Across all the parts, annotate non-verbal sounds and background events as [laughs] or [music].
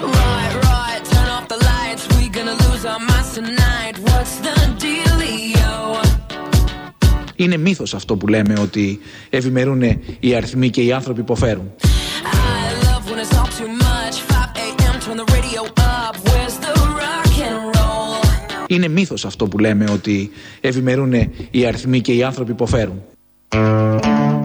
Right, right, turn off the lights. We gonna lose our minds tonight. What's the dealio? Είναι μύθος αυτό που λέμε ότι ευημερούν οι αριθμοί και οι άνθρωποι υποφέρουν. I love when it's all too much. 5 a.m. Turn the radio up. Where's the rock and roll? Είναι μύθος αυτό που λέμε ότι ευημερούν οι αριθμοί και οι άνθρωποι υποφέρουν.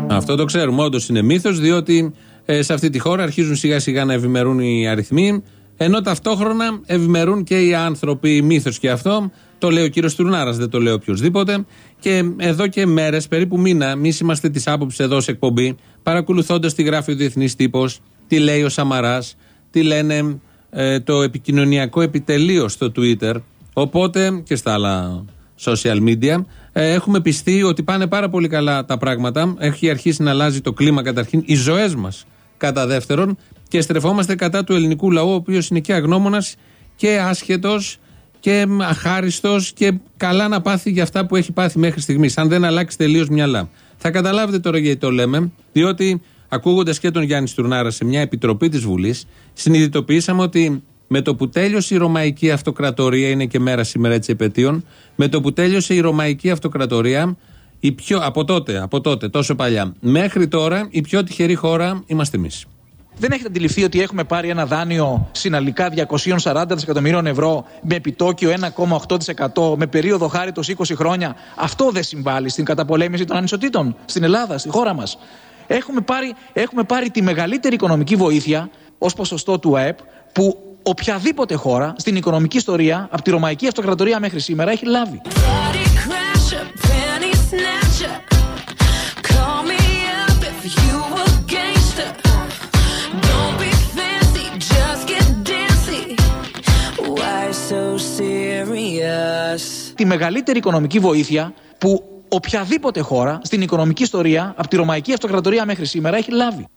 Αυτό το ξέρουμε. Όντως είναι μύθος, διότι ε, σε αυτή τη χώρα αρχίζουν σιγά σιγά να ευημερούν οι αριθμοί, ενώ ταυτόχρονα ευημερούν και οι άνθρωποι. Μύθος και αυτό. Το λέει ο κύριος Τουρνάρας, δεν το λέει οποιοδήποτε. Και εδώ και μέρες, περίπου μήνα, εμείς είμαστε της άποψης εδώ σε εκπομπή, παρακολουθώντας τι γράφει ο Διεθνής Τύπος, τι λέει ο Σαμαράς, τι λένε ε, το επικοινωνιακό επιτελείο στο Twitter. Οπότε και στα άλλα social media. Ε, έχουμε πιστεί ότι πάνε πάρα πολύ καλά τα πράγματα. Έχει αρχίσει να αλλάζει το κλίμα καταρχήν, οι ζωές μας κατά δεύτερον και στρεφόμαστε κατά του ελληνικού λαού, ο οποίος είναι και αγνώμονας και άσχετος και αχάριστος και καλά να πάθει για αυτά που έχει πάθει μέχρι στιγμής. Αν δεν αλλάξει τελείως μυαλά. Θα καταλάβετε τώρα γιατί το λέμε, διότι ακούγοντας και τον Γιάννη Στουρνάρα σε μια επιτροπή της Βουλής, συνειδητοποιήσαμε ότι με το που τέλειωσε η Ρωμαϊκή Αυτοκρατορία, είναι και μέρα σήμερα έτσι επαιτίων, με το που τέλειωσε η Ρωμαϊκή Αυτοκρατορία, η πιο, από τότε, από τότε, τόσο παλιά, μέχρι τώρα η πιο τυχερή χώρα είμαστε εμείς. Δεν έχετε αντιληφθεί ότι έχουμε πάρει ένα δάνειο συναλλικά 240 δισεκατομμυρίων ευρώ με επιτόκιο 1,8% με περίοδο χάριτος 20 χρόνια; Αυτό δεν συμβάλλει στην καταπολέμηση των ανισοτήτων στην Ελλάδα, στη χώρα μας. Έχουμε πάρει, έχουμε πάρει τη μεγαλύτερη οικονομική βοήθεια ως ποσοστό του ΑΕΠ που οποιαδήποτε χώρα στην οικονομική ιστορία από τη Ρωμαϊκή Αυτοκρατορία μέχρι σήμερα έχει λάβει. Serious? Τη μεγαλύτερη οικονομική βοήθεια που οποιαδήποτε χώρα στην οικονομική ιστορία από τη Ρωμαϊκή Αυτοκρατορία μέχρι σήμερα έχει λάβει.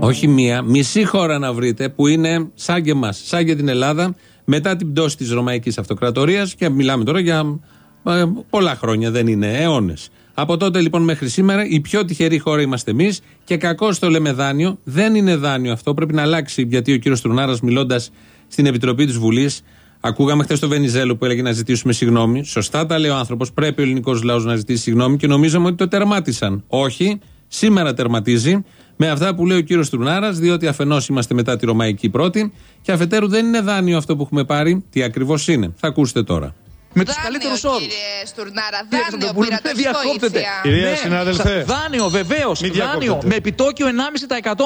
Όχι μία, μισή χώρα να βρείτε που είναι σαν και εμάς, σαν και την Ελλάδα, μετά την πτώση της Ρωμαϊκής Αυτοκρατορίας και μιλάμε τώρα για ε, πολλά χρόνια, δεν είναι αιώνες. Από τότε λοιπόν μέχρι σήμερα η πιο τυχερή χώρα είμαστε εμείς και κακώς το λέμε δάνειο. Δεν είναι δάνειο αυτό, πρέπει να αλλάξει γιατί ο κύριος Τρουνάρας μιλώντας στην Επιτροπή της Βουλής, ακούγαμε χθες το Βενιζέλο που έλεγε να ζητήσουμε συγγνώμη. Σωστά τα λέει ο άνθρωπος, πρέπει ο ελληνικός λαός να ζητήσει συγγνώμη και νομίζαμε ότι το τερμάτισαν. Όχι, σήμερα τερματίζει με αυτά που λέει ο κύριος Τρουνάρας, διότι αφενός είμαστε μετά τη Ρωμαϊκή πρώτη και αφετέρου δεν είναι δάνειο αυτό που έχουμε πάρει. Τι ακριβώς είναι. Θα ακούσετε τώρα. Με τους Δάνειο, καλύτερους όρου. Κύριε Στουρνάρα, δάνειο πήρατε, Δεν όχι διακόπτεται. βοήθεια. Κυρία συνάδελφε. σα- Δάνειο, βεβαίως. Μην Δάνειο διακόπτετε. με επιτόκιο 1,5%.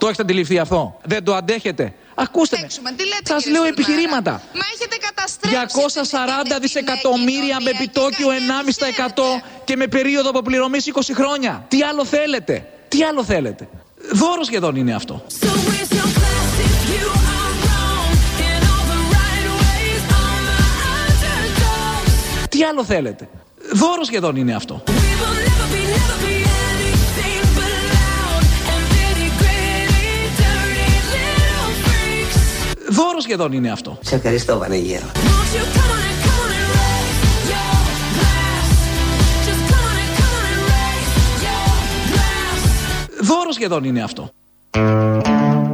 Το έχετε αντιληφθεί αυτό; Δεν το αντέχετε; Ακούστε με. Παίξουμε. Τι λέτε, Σας κύριε λέω Στουρνάρα. επιχειρήματα. Μα έχετε καταστρέψει. 240 την- την δισεκατομμύρια με κοινωνία και επιτόκιο κακές 1,5% ξέρετε. και με περίοδο αποπληρωμής 20 χρόνια. Τι άλλο θέλετε; Τι άλλο θέλετε; Δώρος σχεδόν είναι αυτό. So where's your class if you are wrong in all the right ways? On the underdogs. Τι άλλο θέλετε; Δώρος σχεδόν είναι αυτό. Δώρος σχεδόν είναι αυτό. Σε ευχαριστώ Βανεγέρο. Won't you come on and come on and raise your glass? Just come on and come on and raise your glass. Δώρος σχεδόν είναι αυτό.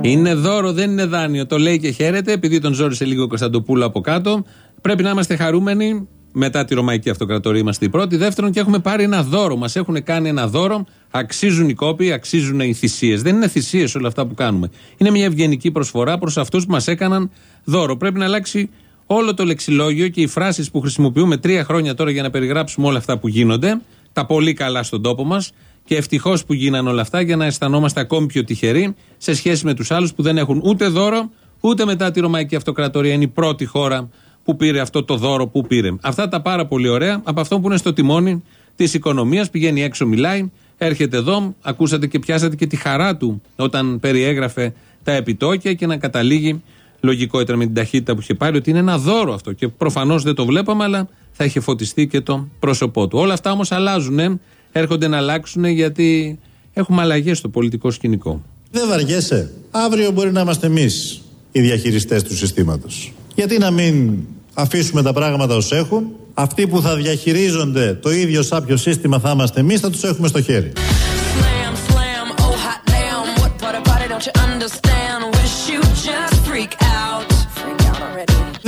Είναι δώρο, δεν είναι δάνειο. Το λέει και χαίρεται, επειδή τον ζόρισε λίγο ο Κωνσταντοπούλο από κάτω. Πρέπει να είμαστε χαρούμενοι. Μετά τη Ρωμαϊκή Αυτοκρατορία είμαστε οι πρώτοι. Δεύτερον, και έχουμε πάρει ένα δώρο. Μας έχουν κάνει ένα δώρο. Αξίζουν οι κόποι, αξίζουν οι θυσίες. Δεν είναι θυσίες όλα αυτά που κάνουμε. Είναι μια ευγενική προσφορά προς αυτούς που μας έκαναν δώρο. Πρέπει να αλλάξει όλο το λεξιλόγιο και οι φράσεις που χρησιμοποιούμε τρία χρόνια τώρα για να περιγράψουμε όλα αυτά που γίνονται. Τα πολύ καλά στον τόπο μας. Και ευτυχώς που γίνανε όλα αυτά για να αισθανόμαστε ακόμη πιο τυχεροί σε σχέση με τους άλλους που δεν έχουν ούτε δώρο, ούτε μετά τη Ρωμαϊκή Αυτοκρατορία. Είναι η πρώτη χώρα που πήρε αυτό το δώρο που πήρε. Αυτά τα πάρα πολύ ωραία από αυτό που είναι στο τιμόνι της οικονομίας. Πηγαίνει έξω, μιλάει, έρχεται εδώ. Ακούσατε και πιάσατε και τη χαρά του όταν περιέγραφε τα επιτόκια και να καταλήγει. Λογικό ήταν με την ταχύτητα που είχε πάρει ότι είναι ένα δώρο αυτό. Και προφανώς δεν το βλέπαμε, αλλά θα είχε φωτιστεί και το πρόσωπό του. Όλα αυτά όμως αλλάζουν, έρχονται να αλλάξουν γιατί έχουμε αλλαγές στο πολιτικό σκηνικό. Δεν βαριέσαι. Αύριο μπορεί να είμαστε εμείς οι διαχειριστές του συστήματος. Γιατί να μην αφήσουμε τα πράγματα ως έχουν. Αυτοί που θα διαχειρίζονται το ίδιο σάπιο σύστημα θα είμαστε εμείς, θα τους έχουμε στο χέρι. Slam, slam, oh hot damn. What part about it; Don't you understand? Wish you just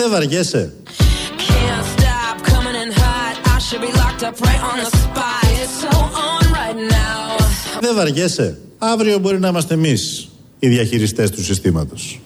Δεν βαριέσαι. Can't stop coming in hot. I should be locked up right on the spot. It's so on right now. Δεν βαριέσαι. Αύριο μπορεί να είμαστε εμείς οι διαχειριστές του συστήματος.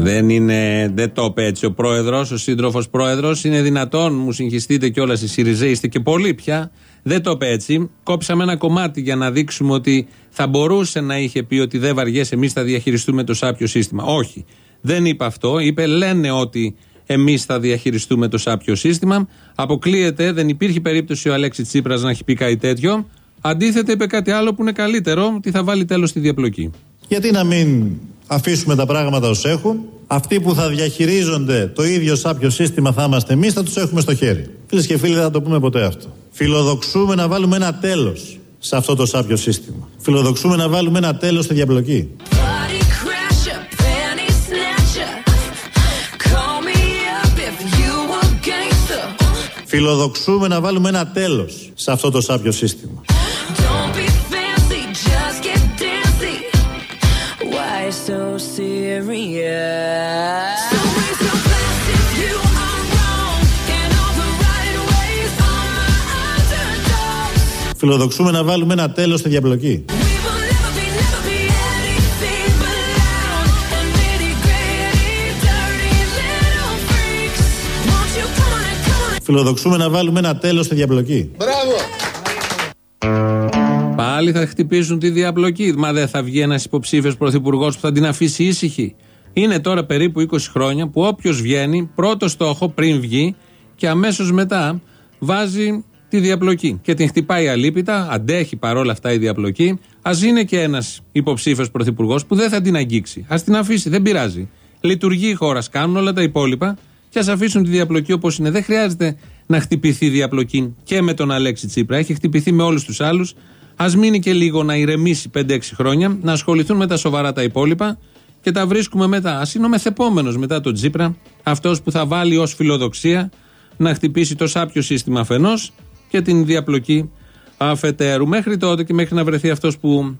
Δεν είναι, δεν το είπε έτσι ο πρόεδρος, ο σύντροφος πρόεδρος. Είναι δυνατόν, μου συγχυστείτε κιόλας οι Σιριζέοι, είστε και πολλοί πια. Δεν το είπε έτσι. Κόψαμε ένα κομμάτι για να δείξουμε ότι θα μπορούσε να είχε πει ότι δεν βαριέσαι, εμείς θα διαχειριστούμε το σάπιο σύστημα. Όχι. Δεν είπε αυτό. Είπε, λένε ότι εμείς θα διαχειριστούμε το σάπιο σύστημα. Αποκλείεται, δεν υπήρχε περίπτωση ο Αλέξης Τσίπρας να έχει πει κάτι τέτοιο. Αντίθετα, είπε κάτι άλλο που είναι καλύτερο, ότι θα βάλει τέλος στη διαπλοκή. Γιατί να μην αφήσουμε τα πράγματα ως έχουν. Αυτοί που θα διαχειρίζονται το ίδιο σάπιο σύστημα θα είμαστε εμείς, θα τους έχουμε στο χέρι. Φίλες και φίλοι, δεν θα το πούμε ποτέ αυτό. Φιλοδοξούμε να βάλουμε ένα τέλος σε αυτό το σάπιο σύστημα. Φιλοδοξούμε να βάλουμε ένα τέλος στη διαπλοκή. Body crasher, panty snatcher. Call me up if you a gangster. Φιλοδοξούμε να βάλουμε ένα τέλος σε αυτό το σάπιο σύστημα. You come on and come on and Φιλοδοξούμε να βάλουμε ένα τέλος στη διαπλοκή. Πάλι θα χτυπήσουν τη διαπλοκή. Μα δεν θα βγει ένας υποψήφιος πρωθυπουργός που θα την αφήσει ήσυχη. Είναι τώρα περίπου 20 χρόνια που όποιος βγαίνει, πρώτο στόχο πριν βγει και αμέσως μετά βάζει τη διαπλοκή. Και την χτυπάει αλίπητα, αντέχει παρόλα αυτά η διαπλοκή. Α είναι και ένας υποψήφιος πρωθυπουργός που δεν θα την αγγίξει. Α την αφήσει, δεν πειράζει. Λειτουργεί η χώρα, κάνουν όλα τα υπόλοιπα και ας αφήσουν τη διαπλοκή όπως είναι. Δεν χρειάζεται να χτυπηθεί η διαπλοκή και με τον Αλέξη Τσίπρα. Έχει χτυπηθεί με όλους τους άλλους. Α μείνει και λίγο να ηρεμήσει 5-6 χρόνια, να ασχοληθούν με τα σοβαρά τα υπόλοιπα και τα βρίσκουμε μετά. Α είναι ο μεθεπόμενος μετά τον Τσίπρα, αυτός που θα βάλει ως φιλοδοξία να χτυπήσει το σάπιο σύστημα αφενός και την διαπλοκή αφετέρου. Μέχρι τότε και μέχρι να βρεθεί αυτός που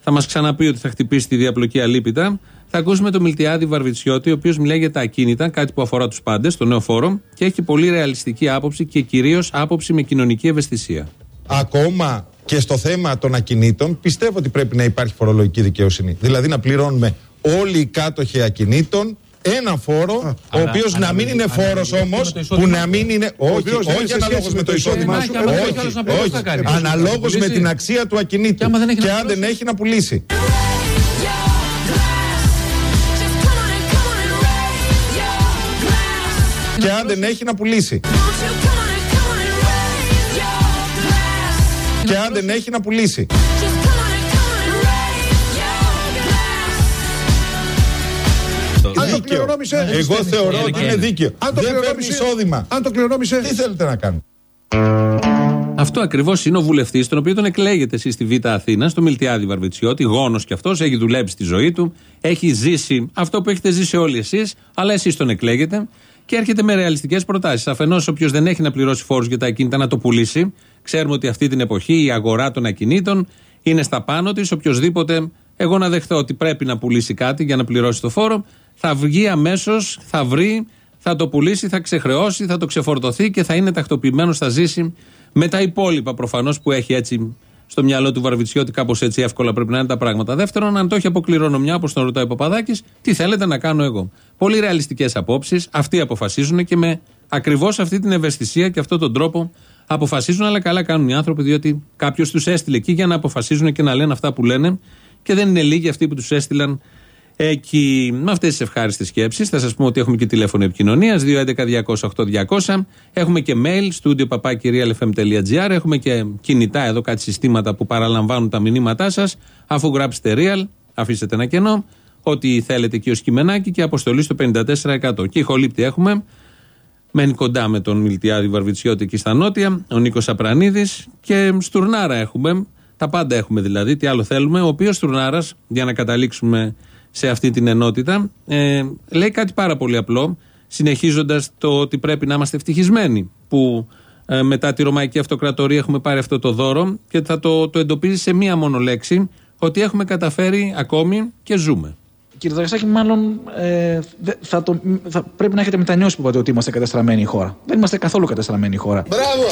θα μας ξαναπεί ότι θα χτυπήσει τη διαπλοκή αλίπητα, θα ακούσουμε τον Μιλτιάδη Βαρβιτσιώτη, ο οποίος μιλάει για τα ακίνητα, κάτι που αφορά τους πάντες, το νέο φόρο, και έχει πολύ ρεαλιστική άποψη και κυρίως άποψη με κοινωνική ευαισθησία. ακόμα και στο θέμα των ακινήτων, πιστεύω ότι πρέπει να υπάρχει φορολογική δικαιοσύνη. Δηλαδή να πληρώνουμε όλοι οι κάτοχοι ακινήτων ένα φόρο, ο οποίος να μην είναι φόρος όμως, που να μην είναι. Όχι, οποίος δεν είναι όχι σε αναλόγως σχέση με με το το εισόδημά εισόδημά σου. σου. Άμα δεν έχει Όχι, άλλος να πληρώσει, όχι. θα κάνεις. Αναλόγως με Πουλήσει. την αξία του ακινήτου. Και άμα δεν έχει να Και αν πληρώσει. δεν έχει να πουλήσει. raise your glass. Just come on and come on and raise your glass. Και αν δεν έχει να πουλήσει. Won't you come on and come on and raise your glass. Και αν δεν έχει να πουλήσει. Δίκαιο. κληρονόμησε. Εγώ θεωρώ Είναι ότι και είναι είναι. δίκαιο. Αν το Δεν παίρνει κληρονόμησε. εισόδημα. Αν το κληρονόμησε. Τι θέλετε να κάνετε. Αυτό ακριβώς είναι ο βουλευτής, τον οποίο τον εκλέγετε εσείς στη Β' Αθήνα, στο Μιλτιάδη Βαρβιτσιώτη, γόνος κι αυτός, έχει δουλέψει στη ζωή του, έχει ζήσει αυτό που έχετε ζήσει όλοι εσείς, αλλά εσείς τον εκλέγετε και έρχεται με ρεαλιστικές προτάσεις. Αφενός, όποιος δεν έχει να πληρώσει φόρους για τα ακίνητα να το πουλήσει. Ξέρουμε ότι αυτή την εποχή η αγορά των ακινήτων είναι στα πάνω της. Οποιοδήποτε, εγώ να δεχθώ ότι πρέπει να πουλήσει κάτι για να πληρώσει το φόρο, θα βγει αμέσως, θα βρει, θα το πουλήσει, θα ξεχρεώσει, θα το ξεφορτωθεί και θα είναι τακτοποιημένος, θα ζήσει με τα υπόλοιπα προφανώς που έχει έτσι στο μυαλό του Βαρβιτσιώτη, κάπως έτσι εύκολα πρέπει να είναι τα πράγματα. Δεύτερον, αν το έχει από κληρονομιά, όπως τον ρωτάει ο Παπαδάκης, τι θέλετε να κάνω εγώ. Πολύ ρεαλιστικές απόψεις, αυτοί αποφασίζουν και με ακριβώς αυτή την ευαισθησία και αυτόν τον τρόπο αποφασίζουν, αλλά καλά κάνουν οι άνθρωποι, διότι κάποιος τους έστειλε εκεί για να αποφασίζουν και να λένε αυτά που λένε και δεν είναι λίγοι αυτοί που τους έστειλαν Εκεί, με αυτές τις ευχάριστες σκέψεις, θα σας πούμε ότι έχουμε και τηλέφωνο επικοινωνίας 211-200-8200. Έχουμε και mail, studio papakirialfm.gr. Έχουμε και κινητά εδώ κάτι συστήματα που παραλαμβάνουν τα μηνύματά σας. Αφού γράψετε real, αφήσετε ένα κενό. Ό,τι θέλετε εκεί ως κειμενάκι και αποστολή στο 54%. Και ηχολήπτη έχουμε. Μένει κοντά με τον Μιλτιάδη Βαρβιτσιώτη εκεί στα νότια, ο Νίκος Απρανίδης και Στουρνάρα έχουμε. Τα πάντα έχουμε δηλαδή, τι άλλο θέλουμε. Ο οποίος Στουρνάρας, για να καταλήξουμε σε αυτή την ενότητα, ε, λέει κάτι πάρα πολύ απλό, συνεχίζοντας το ότι πρέπει να είμαστε ευτυχισμένοι που ε, μετά τη Ρωμαϊκή Αυτοκρατορία έχουμε πάρει αυτό το δώρο και θα το, το εντοπίζει σε μία μόνο λέξη, ότι έχουμε καταφέρει ακόμη και ζούμε. Κύριε Δραγασάκη, μάλλον ε, δε- θα το, θα, πρέπει να έχετε μετανιώσει που είπατε ότι είμαστε κατεστραμμένη χώρα. Δεν είμαστε καθόλου κατεστραμμένη χώρα. Μπράβο!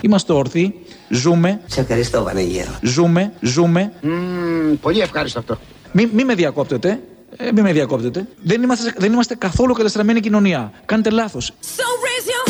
Είμαστε όρθιοι, ζούμε, Σε ευχαριστώ, Βανεγέρο. ζούμε, ζούμε. πολύ ευχάριστο αυτό. Μην μη με διακόπτετε. Ε, μη με διακόπτετε. Δεν είμαστε, δεν είμαστε καθόλου κατεστραμμένη κοινωνία. Κάνετε λάθος. So raise your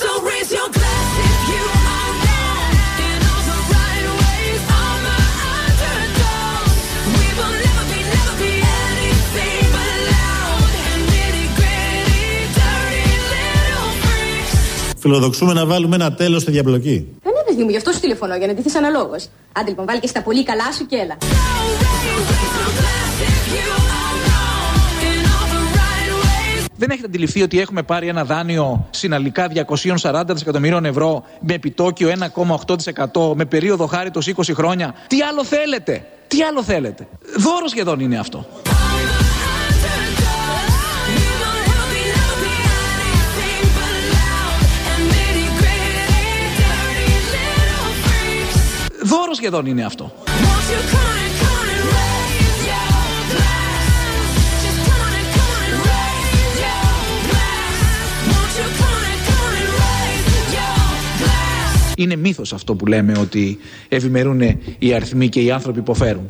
So raise your glass if you are down in all the right ways. All the underdogs. We will never be, never be anything but loud and nitty gritty, dirty little freaks. Φιλοδοξούμε να βάλουμε ένα τέλος στη διαπλοκή. Δεν είναι παιδί μου, γι' αυτό σου τηλεφωνώ, για να ντυθείς αναλόγως. Άντε λοιπόν, βάλει και στα πολύ καλά σου και έλα. So raise your glass if you are wrong in all the right ways. Δεν έχετε αντιληφθεί ότι έχουμε πάρει ένα δάνειο συναλλικά 240 δισεκατομμυρίων ευρώ με επιτόκιο 1,8% με περίοδο χάριτος 20 χρόνια; Τι άλλο θέλετε, τι άλλο θέλετε; Δώρο σχεδόν είναι αυτό. Δώρο σχεδόν είναι αυτό. Είναι μύθος αυτό που λέμε ότι ευημερούν οι αριθμοί και οι άνθρωποι που υποφέρουν.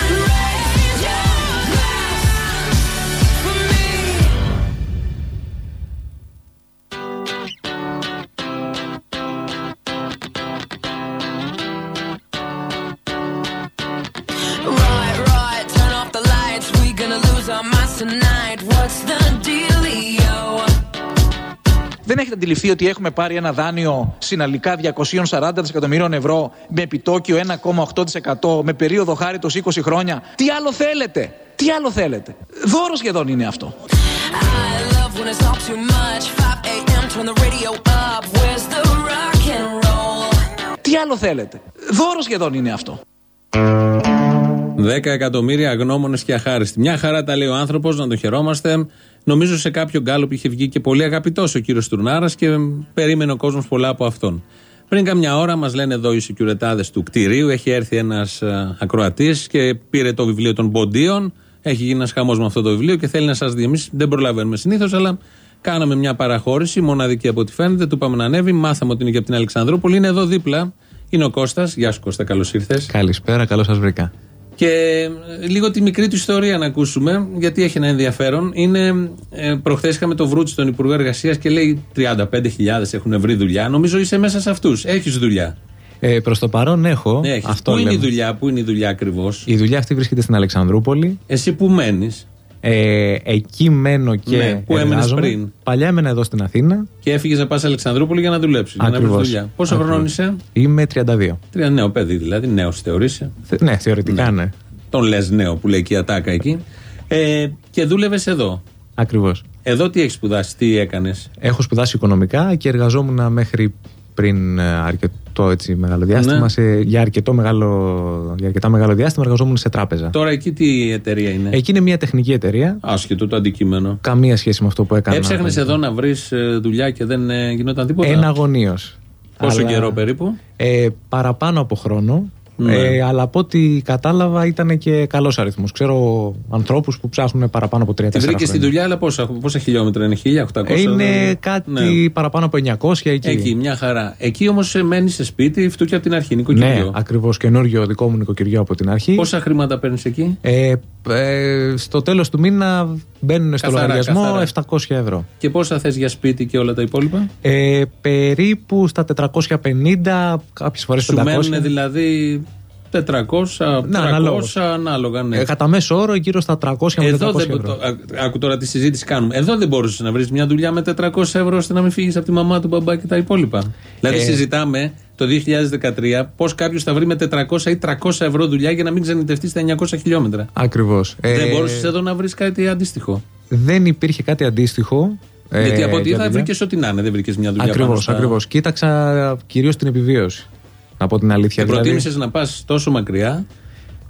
Αντιληφθεί ότι έχουμε πάρει ένα δάνειο συναλλικά 240 δισεκατομμυρίων ευρώ με επιτόκιο 1,8% με περίοδο χάριτος 20 χρόνια. Τι άλλο θέλετε, τι άλλο θέλετε; Δώρο σχεδόν είναι αυτό. I love when it's all too much. 5 a.m. Turn the radio up. Where's the rock and roll? Τι άλλο θέλετε; Δώρο σχεδόν είναι αυτό. 10 εκατομμύρια αγνώμονε και αχάριστοι. Μια χαρά τα λέει ο άνθρωπος, να τον χαιρόμαστε. Νομίζω σε κάποιο γκάλωπ είχε βγει και πολύ αγαπητός ο κύριος Τουρνάρα και περίμενε ο κόσμος πολλά από αυτόν. Πριν καμιά ώρα μας λένε εδώ οι σεκιουρετάδε του κτηρίου, έχει έρθει ένας ακροατής και πήρε το βιβλίο των Ποντίων. Έχει γίνει ένας χαμός με αυτό το βιβλίο και θέλει να σας δει. Εμείς δεν προλαβαίνουμε συνήθως, αλλά κάναμε μια παραχώρηση, μοναδική από ό,τι φαίνεται. Του είπαμε να ανέβει, μάθαμε ότι είναι και από την Αλεξανδρούπολη. Είναι εδώ δίπλα. Είναι ο Κώστας. Γεια σου Κώστα, καλώς ήρθες. Καλησπέρα, καλώς σας βρήκα. Και ε, λίγο τη μικρή του ιστορία να ακούσουμε, γιατί έχει ένα ενδιαφέρον. Είναι, ε, προχθές είχαμε το Βρούτσι, τον Υπουργό Εργασίας, και λέει 35.000 έχουν βρει δουλειά. Νομίζω είσαι μέσα σε αυτούς. Έχεις δουλειά. Ε, Προς το παρόν έχω. Έχεις. Αυτό Πού είναι η λέμε. δουλειά, πού είναι η δουλειά ακριβώς; Η δουλειά αυτή βρίσκεται στην Αλεξανδρούπολη. Εσύ που μένεις; Ε, εκεί μένω και Ναι, πού έμενες εργάζομαι. πριν; Παλιά έμενα εδώ στην Αθήνα. και έφυγες να πας Αλεξανδρούπολη για να δουλέψεις. Για να βρεις Ακριβώς. δουλειά. Πόσο Ακριβώς. χρονών είσαι, Είμαι 32. Τρία νέο παιδί δηλαδή, νέος θεωρείσαι. Θε- Ναι, θεωρητικά ναι. Τον λες νέο που λέει και η ατάκα εκεί. Ε, και δούλευες εδώ. Ακριβώς. Εδώ τι έχεις σπουδάσει, τι έκανες; Έχω σπουδάσει οικονομικά και εργαζόμουν μέχρι πριν ε, αρκετό έτσι, μεγάλο διάστημα. Ναι. Σε, για, αρκετό μεγάλο, για αρκετά μεγάλο διάστημα εργαζόμουν σε τράπεζα. Τώρα εκεί τι εταιρεία είναι; Εκεί είναι μια τεχνική εταιρεία. Άσχετο το αντικείμενο. Καμία σχέση με αυτό που έκανα. Έψαχνες εδώ να βρεις δουλειά και δεν ε, γινόταν τίποτα; Εναγωνίως. Πόσο καιρό περίπου; Ε, παραπάνω από χρόνο. Ναι. Ε, αλλά από ό,τι κατάλαβα ήταν και καλός αριθμός. Ξέρω ανθρώπους που ψάχνουν παραπάνω από 3-4 Τη βρήκες στη χρόνια. δουλειά, αλλά πόσα, πόσα χιλιόμετρα είναι, 1800. Ε, είναι δηλαδή; κάτι Ναι. παραπάνω από 900 εκεί. Εκεί, μια χαρά. Εκεί όμως μένεις σε σπίτι, φτού και από την αρχή, ναι, νοικοκυριό. ακριβώς καινούριο δικό μου νοικοκυριό από την αρχή. Πόσα χρήματα παίρνεις εκεί, Ε, ε, στο τέλος του μήνα μπαίνουν στο Καθαρά, λογαριασμό καθαρά. 700 ευρώ. και πόσα θες για σπίτι και όλα τα υπόλοιπα; Ε, περίπου στα 450, κάποιες φορές 500. Σου μένουν δηλαδή 400, 300 Ναι, αναλόγως. ανάλογα. Ναι. Ε, κατά μέσο όρο γύρω στα 300 με 400 Εδώ δεν, ευρώ. το, α- άκου τώρα τη συζήτηση κάνουμε. Εδώ δεν μπορούσες να βρεις μια δουλειά με 400 ευρώ ώστε να μην φύγεις από τη μαμά του μπαμπά και τα υπόλοιπα. Δηλαδή, Ε. συζητάμε το 2013 πώς κάποιος θα βρει με 400 ή 300 ευρώ δουλειά για να μην ξενιτευτεί στα 900 χιλιόμετρα. Ακριβώς. δεν μπορούσες εδώ να βρεις κάτι αντίστοιχο. Δεν υπήρχε κάτι αντίστοιχο. ε, Γιατί από ό,τι για είδα δουλειά. βρήκες ό,τι να είναι, δεν βρήκες μια δουλειά. Ακριβώς, πάνω στα- ακριβώς. Κοίταξα κυρίως την επιβίωση. Να πω την αλήθεια. Και δηλαδή. προτίμησες να πας τόσο μακριά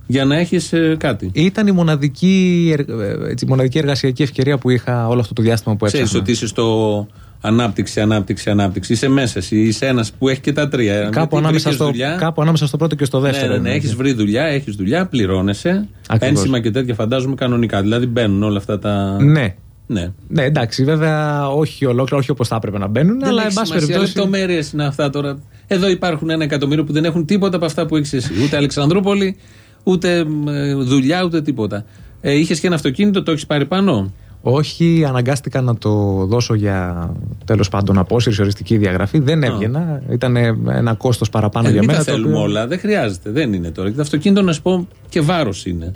για να έχεις κάτι. Ήταν η μοναδική, ερ- ε, έτσι, η μοναδική εργασιακή ευκαιρία που είχα όλο αυτό το διάστημα που Ξέρει έψαχνα. ότι είσαι στο Ανάπτυξη, ανάπτυξη, ανάπτυξη. Είσαι μέσα, εσύ είσαι ένας που έχει και τα τρία. Κάπου Γιατί ανάμεσα, βρήκες στο, δουλειά; κάπου ανάμεσα στο πρώτο και στο δεύτερο. Ναι, ναι, ναι, είναι. έχεις βρει δουλειά, έχεις δουλειά, πληρώνεσαι. Ακριβώς. Ένσημα και τέτοια φαντάζομαι κανονικά. Δηλαδή μπαίνουν όλα αυτά τα. Ναι. ναι. Ναι, εντάξει, βέβαια όχι ολόκληρα, όχι όπως θα έπρεπε να μπαίνουν, Δεν αλλά έχει εν πάση σημασία, περιπτώσει. λεπτομέρειες είναι αυτά τώρα. Εδώ υπάρχουν ένα εκατομμύριο που δεν έχουν τίποτα από αυτά που έχεις εσύ. Ούτε Αλεξανδρούπολη, ούτε μ, ε, δουλειά, ούτε τίποτα. Ε, Είχες και ένα αυτοκίνητο, το έχεις πάρει πάνω; Όχι, αναγκάστηκα να το δώσω για τέλος πάντων απόσυρση, οριστική διαγραφή. Δεν έβγαινα. Ήταν ένα κόστος παραπάνω Ε, για μην μένα. τα το θέλουμε οποίο- όλα, δεν χρειάζεται, δεν είναι τώρα. Και το αυτοκίνητο να σου πω και βάρος είναι.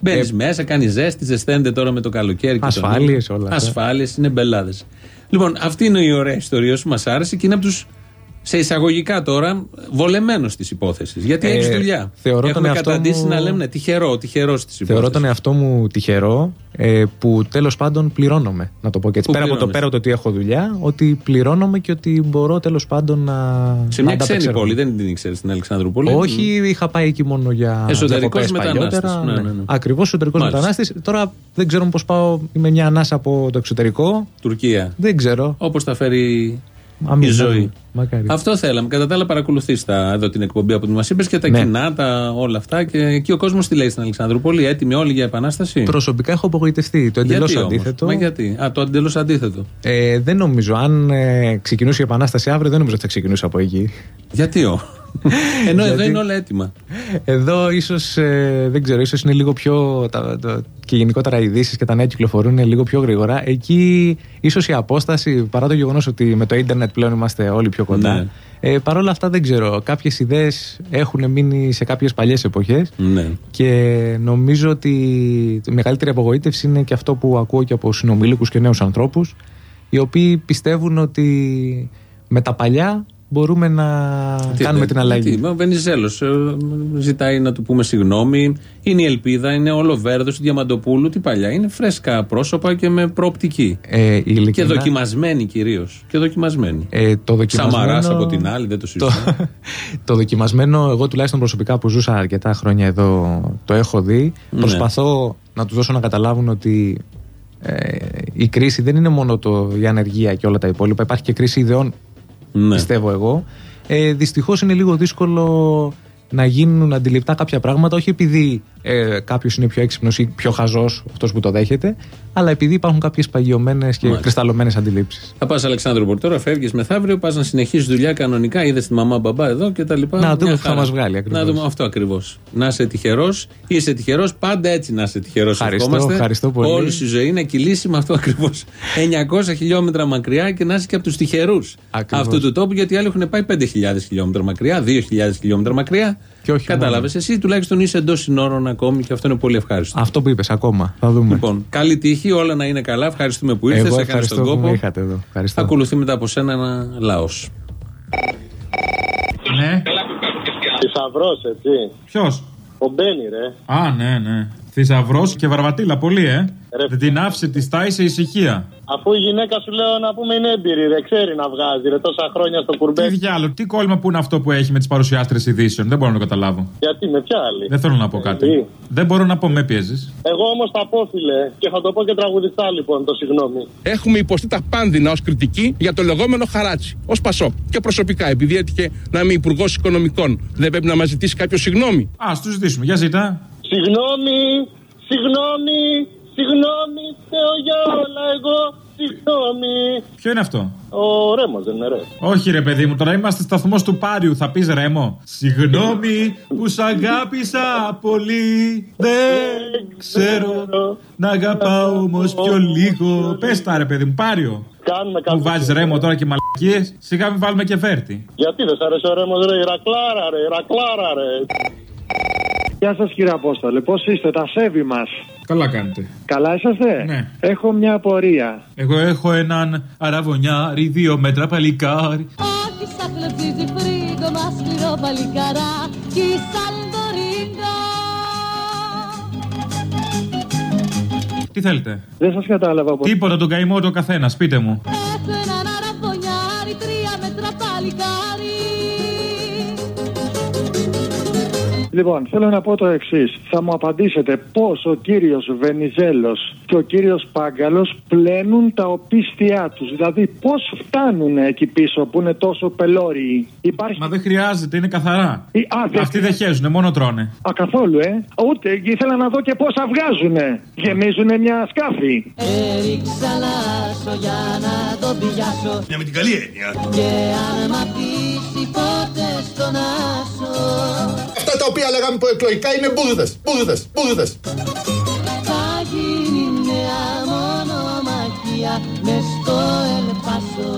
Μπαίνεις Ε, μέσα, κάνεις ζέστη, ζεσταίνεται τώρα με το καλοκαίρι. και τον Ασφάλειες, ήλιο. όλα αυτά. Ασφάλειες, είναι μπελάδες. Λοιπόν, αυτή είναι η ωραία ιστορία σου, μας άρεσε και είναι από τους σε εισαγωγικά τώρα βολεμένος τη υπόθεση. Γιατί Ε, έχει δουλειά. θεωρώ τον Έχουμε εαυτό καταντήσει μου- να λέμε ναι, τυχερό, τυχερός τη υπόθεση. Θεωρώ τον εαυτό μου τυχερό ε, που τέλος πάντων πληρώνομαι. Να το πω και έτσι. Πού Πέρα από, το, πληρώνεσαι; πέρα από το ότι έχω δουλειά, ότι πληρώνομαι και ότι μπορώ τέλος πάντων να. Σε να μια ξένη ανταπεξέλθω. πόλη, δεν την ήξερες στην Αλεξανδρούπολη; Όχι, είχα πάει εκεί μόνο για. Εσωτερικός διακοπές μετανάστης. παλιότερα. Ναι, ναι, ναι. Ακριβώς εσωτερικός Μάλιστα. μετανάστης. Τώρα δεν ξέρω πώς πάω. Είμαι μια ανάσα από το εξωτερικό. Τουρκία. Δεν ξέρω. Όπως τα φέρει Αμήν, η ζωή. αμήν. Μακάρι. Αυτό θέλαμε. Κατά τα άλλα, παρακολουθεί εδώ την εκπομπή από την μας είπες και τα Ναι. κοινά, τα όλα αυτά. Και εκεί ο κόσμος τι λέει στην Αλεξανδρούπολη, έτοιμοι όλοι για επανάσταση; Προσωπικά έχω απογοητευτεί. Το εντελώς Γιατί όμως; αντίθετο. Μα γιατί; Α, το εντελώς αντίθετο. Ε, δεν νομίζω. Αν ε, ξεκινούσε η επανάσταση αύριο, δεν νομίζω ότι θα ξεκινούσε από εκεί. Γιατί ο. [laughs] Ενώ εδώ Γιατί; είναι όλα έτοιμα. Εδώ ίσως δεν ξέρω, ίσως είναι λίγο πιο. Τα, τα- και γενικότερα οι ειδήσεις και τα νέα κυκλοφορούν λίγο πιο γρήγορα. Εκεί ίσως η απόσταση, παρά το γεγονός ότι με το ίντερνετ πλέον είμαστε όλοι πιο κοντά. Ναι. Ε, Παρ' όλα αυτά δεν ξέρω. Κάποιες ιδέες έχουν μείνει σε κάποιες παλιές εποχές. Ναι. Και νομίζω ότι η μεγαλύτερη απογοήτευση είναι και αυτό που ακούω και από συνομήλικους και νέους ανθρώπους οι οποίοι πιστεύουν ότι με τα παλιά μπορούμε να Τι, κάνουμε δεν- την αλλαγή. τι, Ο Βενιζέλος ζητάει να του πούμε συγγνώμη. Είναι η ελπίδα, είναι όλο βέρδος του Διαμαντοπούλου. Τι παλιά. Είναι φρέσκα πρόσωπα και με προοπτική. Ε, ειλικρινά, Και δοκιμασμένη κυρίως. Και δοκιμασμένη. ε, το δοκιμασμένο, Σαμαράς από την άλλη, δεν το το, συζητώ. [laughs] το δοκιμασμένο, εγώ τουλάχιστον προσωπικά που ζούσα αρκετά χρόνια εδώ, το έχω δει. Ναι. Προσπαθώ να τους δώσω να καταλάβουν ότι ε, η κρίση δεν είναι μόνο το, η ανεργία και όλα τα υπόλοιπα. Υπάρχει και κρίση ιδεών ναι. πιστεύω εγώ. Ε, Δυστυχώς είναι λίγο δύσκολο να γίνουν αντιληπτά κάποια πράγματα, όχι επειδή ε, κάποιος είναι πιο έξυπνος ή πιο χαζός αυτός που το δέχεται, αλλά επειδή υπάρχουν κάποιες παγιωμένες και Μάλιστα. κρυσταλλωμένες αντιλήψεις. Θα πας Αλεξάνδρου τώρα, φεύγεις μεθαύριο, πας να συνεχίσεις δουλειά κανονικά. Είδες τη μαμά μπαμπά εδώ και τα λοιπά. Να δούμε Μια που θα χαρά. μας βγάλει ακριβώς. Να δούμε αυτό ακριβώς. Να είσαι τυχερός, είσαι τυχερός, πάντα έτσι να είσαι τυχερός. Ευχαριστώ, ευχαριστώ πολύ. Όλη σου η ζωή να κυλήσει με αυτό ακριβώς. 900 χιλιόμετρα μακριά και να είσαι και από τους τυχερούς Ακριβώς. αυτού του τόπου, γιατί άλλοι έχουν πάει 5.000 χιλιόμετρα μακριά, 2.000 χιλιόμετρα μακριά. Και όχι Κατάλαβες. Εσύ τουλάχιστον είσαι εντός συνόρων ακόμη και αυτό είναι πολύ ευχάριστο. Αυτό που είπες ακόμα. Θα δούμε. Λοιπόν, καλή τύχη, όλα να είναι καλά. Ευχαριστούμε που ήρθες, εγώ έκανε ευχαριστώ τον που κόπο. με είχατε εδώ. Ευχαριστώ. Ακολουθεί μετά από σένα ένα λαός. Ναι. Θησαυρό, έτσι. Ποιος; Ο Μπένι, ρε. Α, ναι, ναι. Θησαυρός και βαρβατήλα, πολύ, ε. Ρε. Δεν την άφησε της στάη σε ησυχία. Αφού η γυναίκα σου λέω να πούμε είναι έμπειρη, δεν ξέρει να βγάζει, ρε. Τόσα χρόνια στο Τι κουρμπέ. διάλογο, τι κόλλημα που είναι αυτό που έχει με τις παρουσιάστρες ειδήσεων. Δεν μπορώ να το καταλάβω. Γιατί με ποια άλλη; Δεν θέλω να πω κάτι. Τι; Δεν μπορώ να πω, με πιέζεις. Εγώ όμως τα πω, φίλε, και θα το πω και τραγουδιστά λοιπόν, το συγγνώμη. Έχουμε υποστεί τα πάνδυνα ως κριτική για το λεγόμενο χαράτσι. Ω Πασό. Και προσωπικά, επειδή έτυχε να είμαι υπουργός Οικονομικών, δεν πρέπει να μας ζητήσει κάποιος συγγνώμη. Α, τους ζητήσουμε. Για ζητά. Συγγνώμη, συγγνώμη, συγγνώμη, Θεό για όλα εγώ, συγγνώμη. Ποιο είναι αυτό; Ο Ρέμος δεν είναι ρε. Όχι ρε παιδί μου, τώρα είμαστε σταθμό του Πάριου. Θα πεις ρέμο. Συγγνώμη που σ' αγάπησα πολύ. Δεν ξέρω να αγαπάω όμως πιο λίγο. Πες τα ρε παιδί μου, Πάριο. Κάνουμε Μου κάτι. βάζεις ρέμο τώρα και μαλακίες. Σιγά μην βάλουμε και φέρτη. Γιατί δεν σ' αρέσει ο Ρέμος, ρε, Ηρακλάρα, ρε, Ηρακλάρα, ρε. Γεια σας κύριε Απόστολε, πώς είστε, τα σέβη μας. Καλά κάνετε. Καλά είσαστε; Ναι. Έχω μια απορία. Εγώ έχω έναν αραβωνιάρι, δύο μέτρα παλικάρι. Όχι σαν κλεψίζει φρίγκο μα σκληρό παλικαρά Κι η Σαλντορίντα Τι θέλετε; Δεν σας κατάλαβα πώ. Τίποτα τον καημό του καθένας, πείτε μου. Λοιπόν, θέλω να πω το εξής. Θα μου απαντήσετε πώς ο κύριος Βενιζέλος και ο κύριος Πάγκαλος πλένουν τα οπίστια τους. Δηλαδή, πώς φτάνουν εκεί πίσω που είναι τόσο πελώριοι. Υπάρχει. Μα δεν χρειάζεται, είναι καθαρά. Ε, α, δεν Αυτοί δεν χέζουν, μόνο τρώνε. Α, καθόλου, ε. Ούτε ήθελα να δω και πόσα βγάζουνε. Γεμίζουνε μια σκάφη. Έριξα λάσο για να τον πιάσω Μια με την καλή έννοια. Και αν μ' αφήσει ποτέ στον άσο Αυτά τα οποία λέγαμε προεκλογικά είναι μπούδδες, μπούδδες, μπούδδες. Μονομαχία μες στο Ελπάσο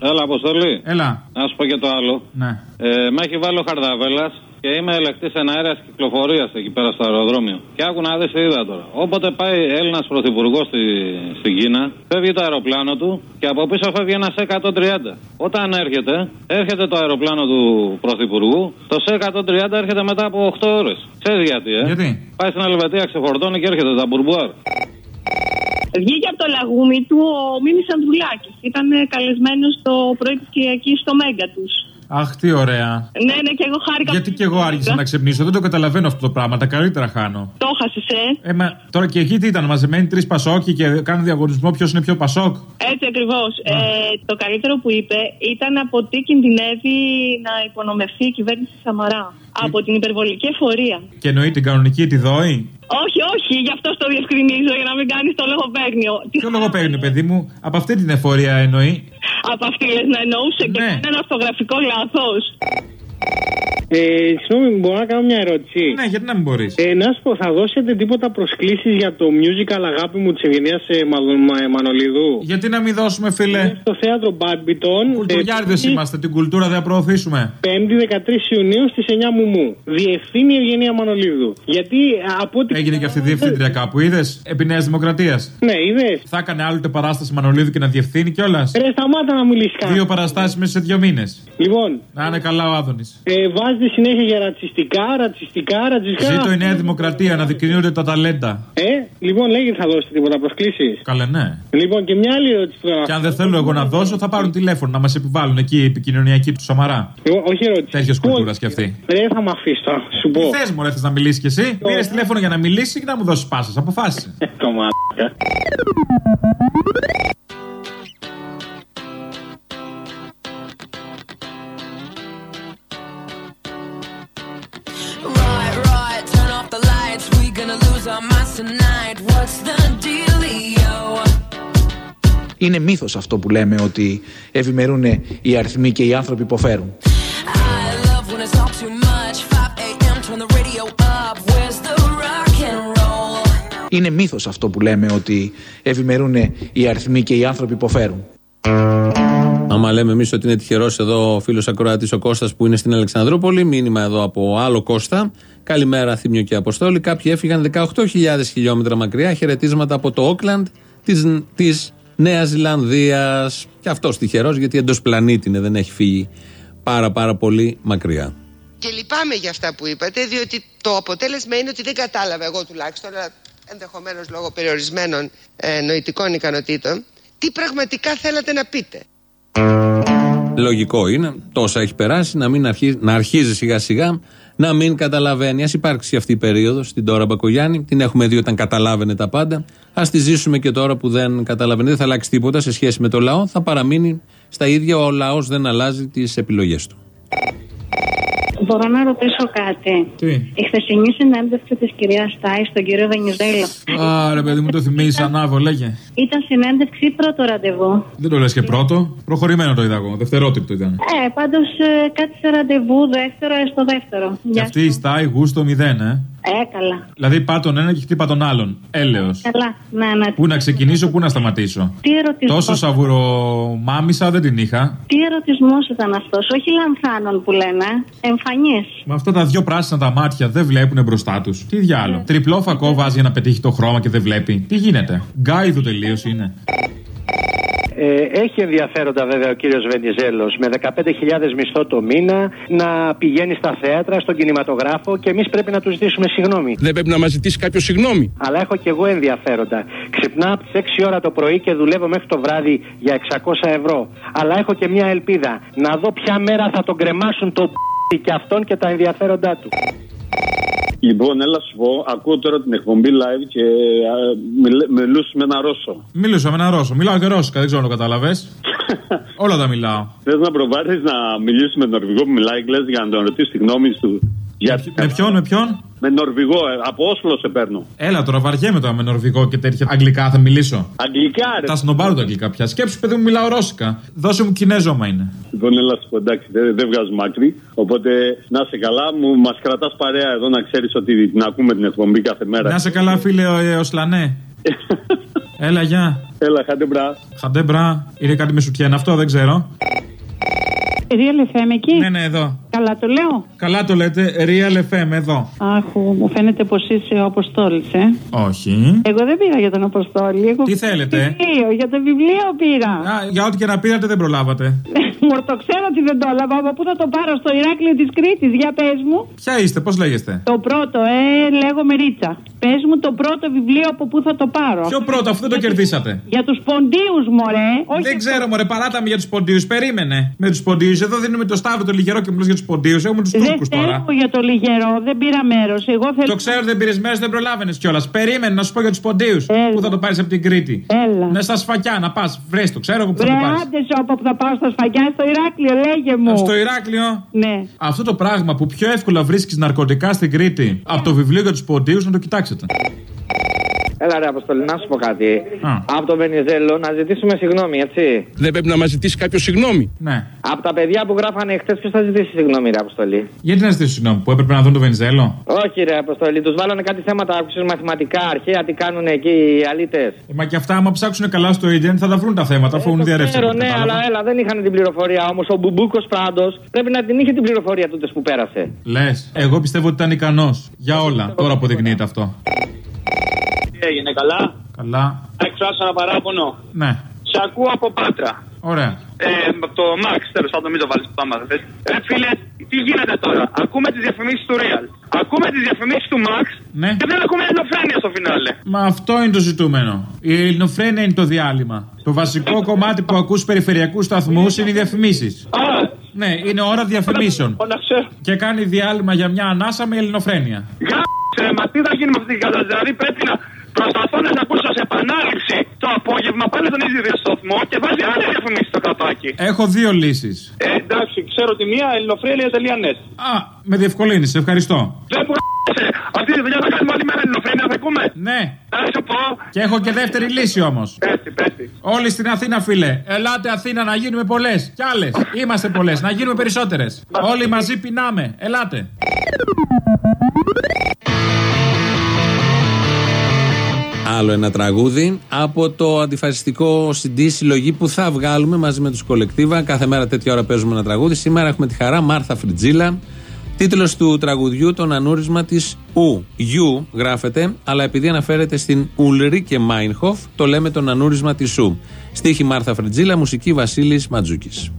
Έλα, Αποστολή. Έλα. Να σου πω και το άλλο. Ναι. Ε, με έχει βάλει ο Χαρδαβέλα και είμαι ελεκτής εναέρειας κυκλοφορίας εκεί πέρα στο αεροδρόμιο. Και άκου να δεις τι είδα τώρα. Όποτε πάει Έλληνας πρωθυπουργός στη, στην Κίνα, φεύγει το αεροπλάνο του και από πίσω φεύγει ένας σε 130. Όταν έρχεται, έρχεται το αεροπλάνο του πρωθυπουργού, το σε 130 έρχεται μετά από 8 ώρες. Ξέρεις γιατί, ε; Γιατί; Πάει στην Ελβετία, ξεφορτώνει και έρχεται τα μπουρμπουάρ. Βγήκε από το λαγούμι του ο Μίμης Ανδρουλάκης. Ήταν καλεσμένος το πρωί της Κυριακής στο Μέγκα τους. Αχ, τι ωραία. Ναι, ναι, και εγώ χάρηκα. Γιατί και εγώ άργησα να ξυπνήσω, δεν το καταλαβαίνω αυτό το πράγμα. Τα καλύτερα χάνω. Το χάσες, ε. Ε, μα, τώρα και εκεί τι ήταν, μαζεμένοι τρεις Πασόκοι και κάνουν διαγωνισμό ποιος είναι πιο Πασόκ; Έτσι ακριβώς. Ε, το καλύτερο που είπε ήταν από τι κινδυνεύει να υπονομευθεί η κυβέρνηση Σαμαρά. Από την υπερβολική εφορία. Και εννοεί την κανονική τη δόη; Όχι, όχι, γι' αυτό το διευκρινίζω, για να μην κάνεις το λογοπαίγνιο. Τι Ποιο λόγο παίρνει, παιδί μου, από αυτή την εφορία εννοεί. Από αυτή λες να εννοούσε και Ναι. ένα ορθογραφικό λάθος. Ε, συγγνώμη, μπορώ να κάνω μια ερώτηση; Ναι, γιατί να μην μπορείς. Ε, να σου πω, θα δώσετε τίποτα προσκλήσεις για το musical αγάπη μου της Ευγενίας ε, Μα- Μα- Μανολίδου; Γιατί να μην δώσουμε, φίλε; Στο θέατρο Μπάντμπιτον. Κουλτουριάριδες είμαστε, την κουλτούρα δεν προωθήσουμε. 5η 13 Ιουνίου στις 9 Μουμού. Διευθύνει η Ευγενία Μανολίδου. Γιατί ε, από ό,τι. Έγινε και αυτή η διευθύντρια κάπου, είδες; Επί Νέας Δημοκρατίας. Ναι, είδες. Θα έκανε άλλοτε παράσταση Μανολίδου και να διευθύνει κιόλας; Ρε, σταμάτα να μιλήσεις κανένα. Δύο παραστάσεις μέσα σε δύο μήνες. Λοιπόν, Να είναι καλά ο Άδωνης. ε, βάζετε συνέχεια για ρατσιστικά, ρατσιστικά, ρατσιστικά. Ζήτω η Νέα Δημοκρατία να δικαιούνται τα ταλέντα. Ε, λοιπόν, λέγεται θα δώσετε τίποτα προσκλήσεις. Καλέ, ναι. Λοιπόν, και μια άλλη ερώτηση τώρα. Και αν δεν θέλω εγώ να δώσω, θα πάρουν τηλέφωνο να μας επιβάλλουν εκεί η επικοινωνιακή του Σαμαρά. Εγώ, όχι ερώτηση. Τέτοια κουλτούρας κι αυτή. Ρε, θα με αφήσεις τώρα, σου πω. Θες μου, θες να μιλήσεις κι εσύ; Πήρες τηλέφωνο για να μιλήσεις και να μου δώσεις πάσα. Αποφάσισε. Το μαλάκα. Είναι μύθος αυτό που λέμε ότι ευημερούν οι αριθμοί και οι άνθρωποι υποφέρουν. I love when it's all too much 5 a.m. turn the radio up Where's the rock and roll? Είναι μύθος αυτό που λέμε ότι ευημερούν οι αριθμοί και οι άνθρωποι υποφέρουν. Άμα λέμε εμείς ότι είναι τυχερός εδώ ο φίλος Ακροατής ο Κώστας που είναι στην Αλεξανδρούπολη, μήνυμα εδώ από άλλο Κώστα. Καλημέρα, Θήμιο και Αποστόλη. Κάποιοι έφυγαν 18.000 χιλιόμετρα μακριά, χαιρετίσματα από το Όκλαντ της της Νέας Ζηλανδίας. Και αυτό τυχερός γιατί εντός πλανήτη είναι, δεν έχει φύγει πάρα πάρα πολύ μακριά. Και λυπάμαι για αυτά που είπατε, διότι το αποτέλεσμα είναι ότι δεν κατάλαβα εγώ τουλάχιστον, αλλά ενδεχομένως λόγω περιορισμένων ε, νοητικών ικανοτήτων, τι πραγματικά θέλατε να πείτε. Λογικό είναι, τόσα έχει περάσει, να, μην αρχίζει, να αρχίζει σιγά σιγά να μην καταλαβαίνει. Α υπάρξει αυτή η περίοδος στην τώρα Μπακογιάννη. Την έχουμε δει όταν καταλάβαινε τα πάντα. Α τη ζήσουμε και τώρα που δεν καταλαβαίνει. Δεν θα αλλάξει τίποτα σε σχέση με το λαό. Θα παραμείνει στα ίδια. Ο λαός δεν αλλάζει τις επιλογές του. Μπορώ να ρωτήσω κάτι. Τι; Η χθεσινή συνέντευξη της κυρίας Στάις στον κύριο Βενιζέλο Άρα, παιδί μου, το θυμίζει ανάβο, λέγε. ήταν συνέντευξη ή πρώτο ραντεβού; Δεν το λες και πρώτο. Προχωρημένο το είδα εγώ. Δευτερότυπτο ήταν. Ε, πάντως κάτι σε ραντεβού, δεύτερο, ε, στο δεύτερο. Και Γεια αυτή η στάι γούστο μηδέν, ε. Ε, καλά. Δηλαδή πά τον ένα και χτύπα τον άλλον. Έλεος. Καλά, ναι, ναι. Πού να ξεκινήσω, πού να σταματήσω. Τι ερωτισμό. Τόσο σαβουρομάμισα δεν την είχα. Τι ερωτισμός ήταν αυτό, όχι λανθάνων που λένε. Εμφανή. Με αυτά τα δυο πράσινα τα μάτια δεν βλέπουν μπροστά τους. Τι διάλογο. Τριπλό φακό βάζει για να πετύχει το χρώμα και δεν βλέπει. Τι γίνεται. Γκάιδο τελείως είναι. Ε, έχει ενδιαφέροντα βέβαια ο κύριος Βενιζέλος με 15.000 μισθό το μήνα να πηγαίνει στα θέατρα, στον κινηματογράφο και εμείς πρέπει να του ζητήσουμε συγγνώμη. Δεν πρέπει να μας ζητήσει κάποιος συγγνώμη. Αλλά έχω και εγώ ενδιαφέροντα. Ξυπνάω από τις 6 ώρα το πρωί και δουλεύω μέχρι το βράδυ για 600 ευρώ. Αλλά έχω και μια ελπίδα να δω ποια μέρα θα τον κρεμάσουν το π***y και αυτόν και τα ενδιαφέροντά του. Λοιπόν, έλα σου πω, ακούω τώρα την εκπομπή live και μιλούσε με ένα Ρώσο. Μίλησα με ένα Ρώσο. Μιλάω και Ρώσικα, δεν ξέρω αν το κατάλαβες. [laughs] Όλα τα μιλάω. Θες να προβάλλεις να μιλήσεις με τον Νορβηγό που μιλάει Αγγλέζικα για να τον ρωτήσει τη γνώμη του. Για... Με ποιον, με ποιον; Με Νορβηγό, ε, από Όσλο σε παίρνω. Έλα τώρα, βαριέμαι τώρα με Νορβηγό και τέτοια αγγλικά θα μιλήσω. Αγγλικά, ρε. Τα σνομπάρω τα αγγλικά πια. Σκέψου, παιδί μου, μιλάω Ρώσικα. Δώσε μου Κινέζο, άμα είναι. Λοιπόν, έλα σου πω, εντάξει, δεν, δεν βγάζουμε άκρη. Οπότε να σε καλά, μου μας κρατάς παρέα εδώ να ξέρεις ότι την ακούμε την εκπομπή κάθε μέρα. Να σε καλά, φίλε, ο, ε, ο Σλανέ. [laughs] Έλα, γεια. Έλα, χαντεμπρά. Χαντεμπρά. Είναι κάτι με σουτιέν αυτό, δεν ξέρω. Real FM εκεί. Ναι, ναι, εδώ. Καλά το λέω; Καλά το λέτε, Real FM εδώ. Αχ, μου φαίνεται πως είσαι ο Αποστόλης, ε. Όχι. Εγώ δεν πήρα για τον Αποστόλη. Εγώ Τι θέλετε; Βιβλίο, για το βιβλίο πήρα. Α, για ό,τι και να πήρατε δεν προλάβατε. [laughs] Μου το ξέρω ότι δεν το έλαβα. Από πού θα το πάρω, στο Ηράκλειο της Κρήτης, για πες μου. Ποια είστε, πώς λέγεστε; Το πρώτο, ε, λέγομαι Ρίτσα. Πες μου το πρώτο βιβλίο από πού θα το πάρω. Ποιο πρώτο, αφού δεν το κερδίσατε. Για τους ποντίους, μωρέ. Όχι Δεν ξέρω, μωρέ, παράταμε για τους ποντίους. Περίμενε. Με τους ποντίους. Εδώ δίνουμε το σταύρο το λιγερό και μιλά για τους ποντίους. Έχουμε τους Δεν Τούρκους τώρα. θέλω για το λιγερό, δεν πήρα μέρος. Εγώ θέλω. Το ξέρω, δεν πήρες μέρος, δεν προλάβαινες κιόλας. Περίμενε να σου πω για τους ποντίους. Πού θα το πάρεις από την Κρήτη. Έλα. Να στα σφακιά, να πας. Βρες το, ξέρω εγώ που θα Βρε, το πάρεις. άντε σου από που θα πάω στα σφαγιά, στο Ηράκλειο, λέγε μου. Στο Ηράκλειο. Ναι. Αυτό το πράγμα που πιο εύκολα βρίσκεις ναρκωτικά στην Κρήτη από το βιβλίο για τους ποντίους να το κοιτάξετε. Έλα ρε Αποστολή, να σου πω κάτι. Από τον Βενιζέλο να ζητήσουμε συγγνώμη, έτσι. Δεν πρέπει να μας ζητήσει κάποιος συγγνώμη. Ναι. Από τα παιδιά που γράφανε χτε, ποιος θα ζητήσει συγγνώμη, ρε Αποστολή; Γιατί να ζητήσω συγγνώμη που έπρεπε να δουν το Βενιζέλο; Όχι, ρε Αποστολή, τους βάλανε κάτι θέματα άκουσες μαθηματικά, αρχαία, τι κάνουν εκεί οι αλήτες. Ε, μα και αυτά, άμα ψάξουν καλά στο ίντερνετ, θα τα βρουν τα θέματα, αφού έχουν διαρρεύσει. Ξέρω, ναι, αλλά έλα, δεν είχαν την πληροφορία όμως. Ο Μπουμπούκος πάντως πρέπει να την είχε την πληροφορία τούτες που πέρασε. Λες, εγώ πιστεύω ότι ήταν ικανός. Για όλα. Τώρα αποδεικνύεται αυτό. Τι έγινε, καλά. Καλά. Να εκφράσω ένα παράπονο. Ναι. Σε ακούω από πάτρα. Ωραία. Ε, από το Max, τέλος πάντων, μην το βάλεις που άμα δεν θες. Ε, φίλε, τι γίνεται τώρα; Ακούμε τις διαφημίσεις του Real. Ακούμε τις διαφημίσεις του Max. Ναι. Και δεν ακούμε ελληνοφρένεια στο φινάλε. Μα αυτό είναι το ζητούμενο. Η ελληνοφρένεια είναι το διάλειμμα. Το βασικό κομμάτι που ακούς περιφερειακούς σταθμούς είναι οι διαφημίσεις. Ναι, είναι ώρα διαφημίσεων. Και κάνει διάλειμμα για μια ανάσα με ελληνοφρένεια. Γάμισε, μα τι θα γίνει με αυτή την κατάσταση. Δηλαδή πρέπει να προσπαθώ να ακούσω σε επανάληψη το απόγευμα πάλι τον ίδιο σταθμό και βάζει άλλη διαφημίσει στο καπάκι. Έχω δύο λύσεις. Ε, εντάξει, ξέρω τη μία ελληνοφρένεια.net. Α, με διευκολύνεις, ευχαριστώ. Δεν μου γάμισε. Αυτή τη δουλειά θα κάνουμε όλη μέρα ελληνοφρένεια, θα ακούμε. Ναι. Να σου πω. Και έχω και δεύτερη λύση όμως. Πέστε, πέστε. Όλοι στην Αθήνα, φίλε. Ελάτε Αθήνα να γίνουμε πολλές. Κι άλλες. Είμαστε πολλές. Να γίνουμε περισσότερες. Όλοι μαζί πεινάμε. Ελάτε. Άλλο ένα τραγούδι από το αντιφασιστικό CD συλλογή που θα βγάλουμε μαζί με τους κολεκτίβα. Κάθε μέρα τέτοια ώρα παίζουμε ένα τραγούδι. Σήμερα έχουμε τη χαρά Μάρθα Φριτζίλα. Τίτλος του τραγουδιού το ανούρισμα της Ου. Γιου γράφεται, αλλά επειδή αναφέρεται στην Ουλρίκε Μάινχοφ, το λέμε τον ανούρισμα της Ου. Στίχη Μάρθα Φριτζίλα, μουσική Βασίλης Ματζούκης.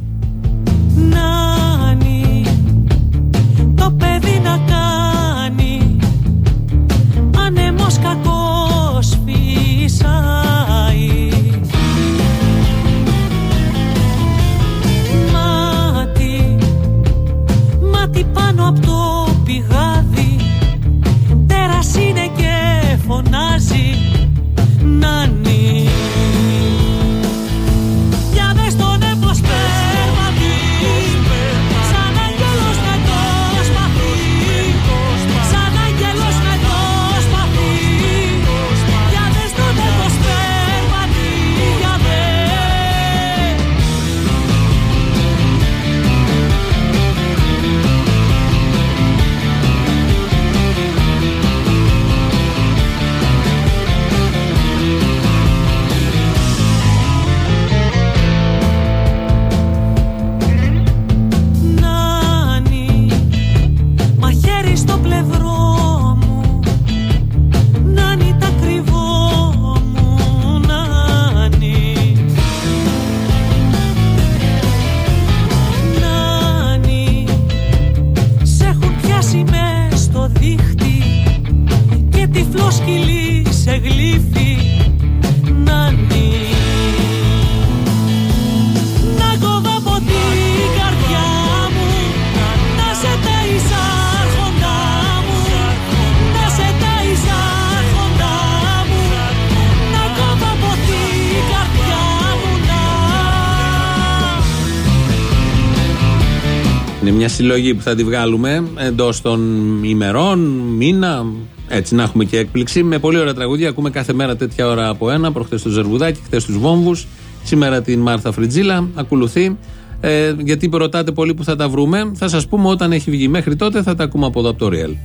Μια συλλογή που θα τη βγάλουμε εντός των ημερών, μήνα. Έτσι, να έχουμε και έκπληξη. Με πολύ ωραία τραγούδια. Ακούμε κάθε μέρα τέτοια ώρα από ένα. Προχθές το Ζερβουδάκι, χθες τους Βόμβους. Σήμερα την Μάρθα Φριτζίλα. Ακολουθεί. Ε, γιατί ρωτάτε πολύ που θα τα βρούμε. Θα σας πούμε όταν έχει βγει. Μέχρι τότε θα τα ακούμε από εδώ από το Real.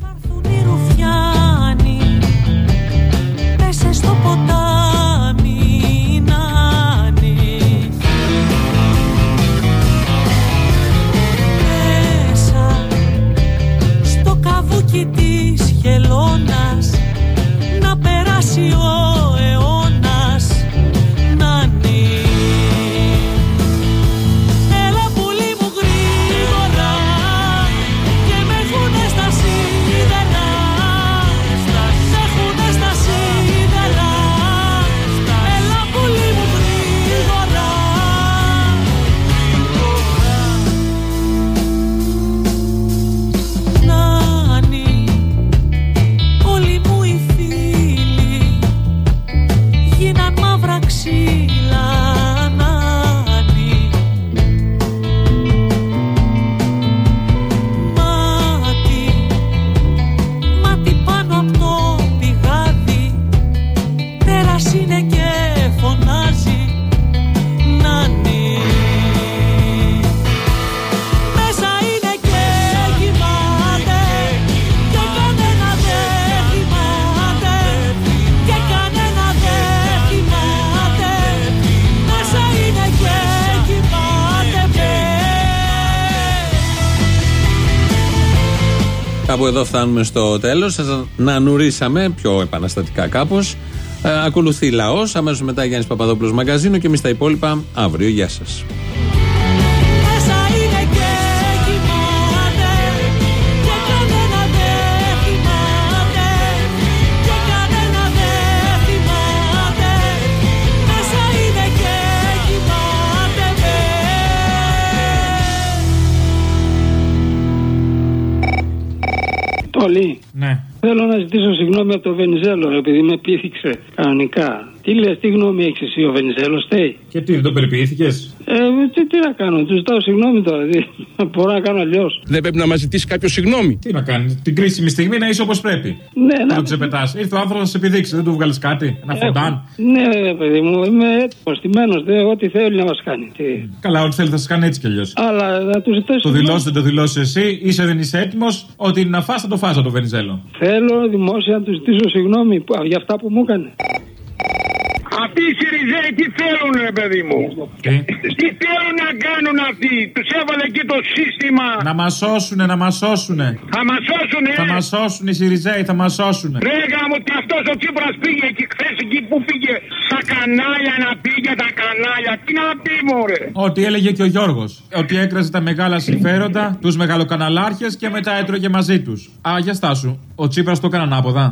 Κάπου εδώ φτάνουμε στο τέλος. Σας να νουρίσαμε πιο επαναστατικά κάπως. Ε, ακολουθεί λαός. Αμέσως μετά Γιάννης Παπαδόπουλος Μαγκαζίνο και εμείς τα υπόλοιπα αύριο. Γεια σας. Τόλι. Ναι. Θέλω να ζητήσω συγγνώμη από τον Βενιζέλο, ρε, επειδή με πείθηξε κανονικά. Τι λες, τι γνώμη έχεις εσύ, ο Βενιζέλος, στέει. Και τι, δεν το περιποιήθηκες; Ε, τι, τι να κάνω, του ζητάω συγγνώμη τώρα. Τι, [laughs] μπορώ να κάνω αλλιώς. Δεν πρέπει να μας ζητήσει κάποιος συγγνώμη. Τι να κάνει, την κρίσιμη στιγμή να είσαι όπως πρέπει. Ναι, Να να το ξεπετάς. Ήρθε ο άνθρωπος να σε επιδείξει, δεν του βγάλεις κάτι. Ένα φοντάν. Ναι, ρε, παιδί μου, είμαι έτοιμος, στημένος. Ό,τι θέλει να μας κάνει. Τι. Καλά, ό,τι θέλει θα σα κάνει έτσι κι αλλιώς. Αλλά να του ζητήσω. Το δηλώσεις, δεν το δηλώσεις εσύ, είσαι δεν είσαι έτοιμος, ότι να φας θα το φας το Βενιζέλο. Θέλω δημόσια να του ζητήσω συγγνώμη που- για αυτά που μου έκανε. Αυτοί οι Σιριζέοι τι θέλουν, ρε παιδί μου; Τι; Θέλουν να κάνουν αυτοί; Τους έβαλε εκεί το σύστημα. Να μας σώσουνε, να μας σώσουνε. Θα μας σώσουν, ε. Θα μας σώσουν οι Σιριζέοι, θα μας σώσουν. Ρε γάμο, ότι αυτός ο Τσίπρας πήγε εκεί χθες εκεί που πήγε. Στα κανάλια να πήγε τα κανάλια. Τι να πει, μωρέ; Ό,τι έλεγε και ο Γιώργος. Ότι έκραζε τα μεγάλα συμφέροντα, τους μεγαλοκαναλάρχες και μετά έτρωγε μαζί τους. Α, για στάσου. Ο Τσίπρας το έκανε ανάποδα.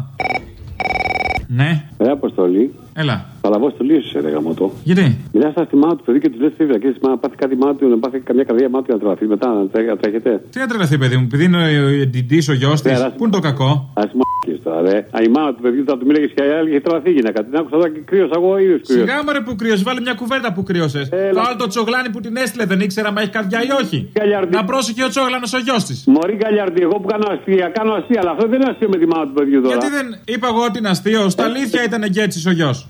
Ναι, Ρε Αποστολή, έλα. θα λαβώ στο λύσο, ρε γαμότο. Γιατί; Μιλάς στα μάνα του παιδί και του λες φίβρα και να πάθει κάτι μάτι, να πάθει καμιά καρδιά μάτι να τραβαθεί μετά να τρέ- να τρέχετε. Τι να τρελαθεί, παιδί μου, επειδή είναι ο εντυντή, ο γιος της. Πού είναι το κακό; Α μ***και τώρα, ρε. Α, η μάνα του παιδιού θα του μίλαγες και άλλη είχε τραβαθεί γυναίκα. Την άκουσα εδώ και κρύος εγώ ίδιο κρύος. Σιγά μου ρε που κρύωσε, βάλε μια κουβέρτα που κρύωσες. Το άλλο το τσογλάνι που την έστειλε δεν ήξερα αν έχει καρδιά ή όχι. Να πρόσεχε ο τσόγλανος ο γιος της. Μωρή Γκαλιαρντή, εγώ που κάνω αστεία, κάνω αστεία, αλλά αυτό δεν είναι αστείο με τη μάνα του παιδιού τώρα. Γιατί δεν είπα εγώ ότι είναι αστείο, στα αλήθεια ήταν εγκέτσι ο γιος.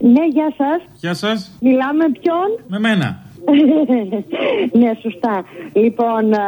Ναι, γεια σας. Γεια σας. Μιλάμε ποιον; Με μένα. [laughs] ναι, σωστά. Λοιπόν, α,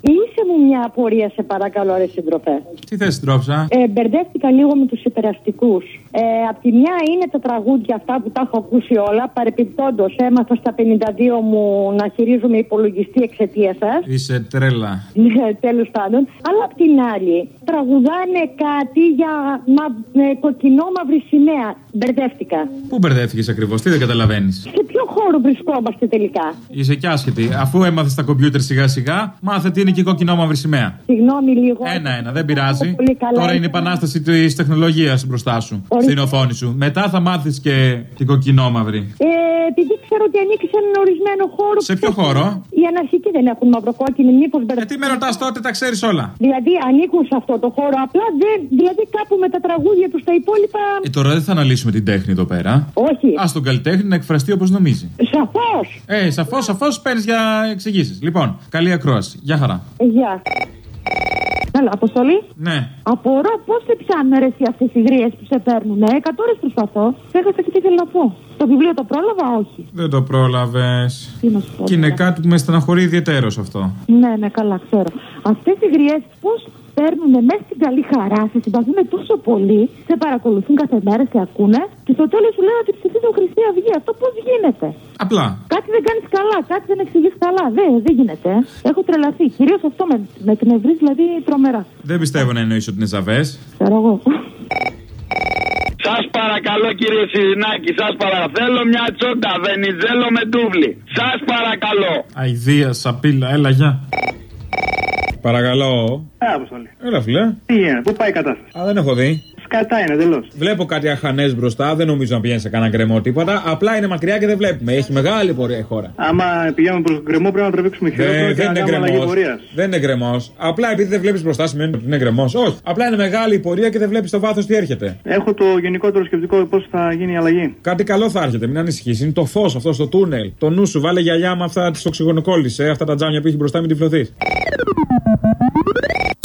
λύσε μου μια απορία, σε παρακαλώ, ρε συντροφέ. Τι θες τρόψα. Ε, μπερδεύτηκα λίγο με τους υπεραστικούς. Ε, απ' τη μια είναι τα τραγούδια αυτά που τα έχω ακούσει όλα. Παρεπιπτόντως, έμαθα στα 52 μου να χειρίζομαι υπολογιστή εξαιτίας σας. Είσαι τρέλα. Ναι, τέλος πάντων. Αλλά απ' την άλλη, τραγουδάνε κάτι για μα, ε, κοκκινό μαύρη σημαία. Μπερδεύτηκα. Πού μπερδεύτηκες ακριβώς, τι δεν καταλαβαίνεις; Σε ποιο χώρο βρισκόμαστε τελικά; Είσαι και άσχετη. Αφού έμαθες τα κομπιούτερ σιγά σιγά, μάθε τι είναι και η κοκκινό μαύρη σημαία. Συγγνώμη λίγο. Ένα-ένα, δεν πειράζει. Πολύ καλά. Τώρα είναι η επανάσταση της τεχνολογίας μπροστά σου, Ορίστε. στην οθόνη σου. Μετά θα μάθεις και την κοκκινό μαύρη. Ε, επειδή ξέρω ότι ανήκει σε έναν ορισμένο χώρο. Σε ποιο χώρο; Οι αναρχικοί δεν έχουν μαυροκόκκινη, μήπως μπερδευτεί. Τι με ρωτάς τότε, τα ξέρεις όλα. Δηλαδή ανήκουν σε αυτό το χώρο. Απλά δεν. Δηλαδή κάπου με τα τραγούδια τους τα υπόλοιπα. Ε, τώρα δεν θα αναλύσουμε την τέχνη εδώ πέρα. Όχι. Α τον καλλιτέχνη να εκφραστεί όπως νομίζει. Σαφώς. Ε, σαφώς, σαφώς παίρνεις για εξηγήσεις. Λοιπόν, καλή ακρόαση. Γεια χαρά. Γεια. Έλα, αποστολή. Ναι. Απορώ πώς σε πιάνουν ρε εσύ αυτές οι γρίε που σε παίρνουν. Ε, εκατό ώρες προσπαθώ. Ξέχασα και τι ήθελα να πω. Το βιβλίο το πρόλαβα, όχι; Δεν το πρόλαβες. Τι να σου πω. Και είναι τώρα. κάτι που με στεναχωρεί ιδιαίτερος αυτό. Ναι, ναι, καλά, ξέρω. Αυτές οι γριές πώς παίρνουν μέσα στην καλή χαρά, σε συμπαθούν τόσο πολύ, σε παρακολουθούν κάθε μέρα, σε ακούνε και στο τέλος σου λένε ότι ψηφίζουν Χρυσή Αυγή. Αυτό πώς γίνεται; Απλά. Κάτι δεν κάνεις καλά, κάτι δεν εξηγείς καλά. Δεν, δεν γίνεται. ε. Έχω τρελαθεί. Κυρίως αυτό με, με εκνευρίζει, δηλαδή τρομερά. Δεν πιστεύω να εννοεί ότι είναι ζαβές. Ξέρω εγώ. Σας παρακαλώ κύριε Σιρινάκη, σας παρακαλώ. Θέλω μια τσόντα βενιζέλο με ντούβλι. Σας παρακαλώ. Αιδία, σαπίλα, έλα, γεια. Παρακαλώ. Ε, αποστολή. Έλα, φιλέ. Τι είναι, πού πάει η κατάσταση; Α, δεν έχω δει. Σκατά είναι τελώ. Βλέπω κάτι αχανές μπροστά, δεν νομίζω να πηγαίνει σε κανένα γκρεμό τίποτα. Απλά είναι μακριά και δεν βλέπουμε. Έχει μεγάλη πορεία η χώρα. Άμα πηγαίνουμε προς τον γκρεμό, πρέπει να τραβήξουμε χειρότερο Δεν, και δεν να είναι κάνουμε αλλαγή γκρεμός. πορεία. Δεν είναι γκρεμός. Απλά επειδή δεν βλέπεις μπροστά σημαίνει ότι είναι γκρεμός. Όχι. Απλά είναι μεγάλη η πορεία και δεν βλέπεις το βάθος τι έρχεται. Έχω το γενικότερο σκεπτικό πώς θα γίνει η αλλαγή. Κάτι καλό θα έρχεται, μην ανησυχείς. Είναι το φως αυτό στο τούνελ. Το νου σου, βάλε γυαλιά με αυτά τις οξυγονοκόλλησε, αυτά τα τζάμια που έχει μπροστά, μην τυφλωθεί.